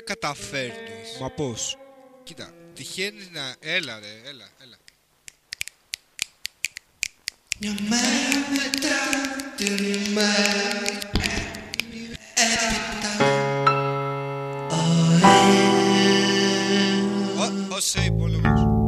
τα καταφέρνεις. Μα πώς; Κοίτα, τυχαίνει να... Έλα ρε, έλα, έλα. Μια μέρα μετά την μέρα έπειτα ο ως σε.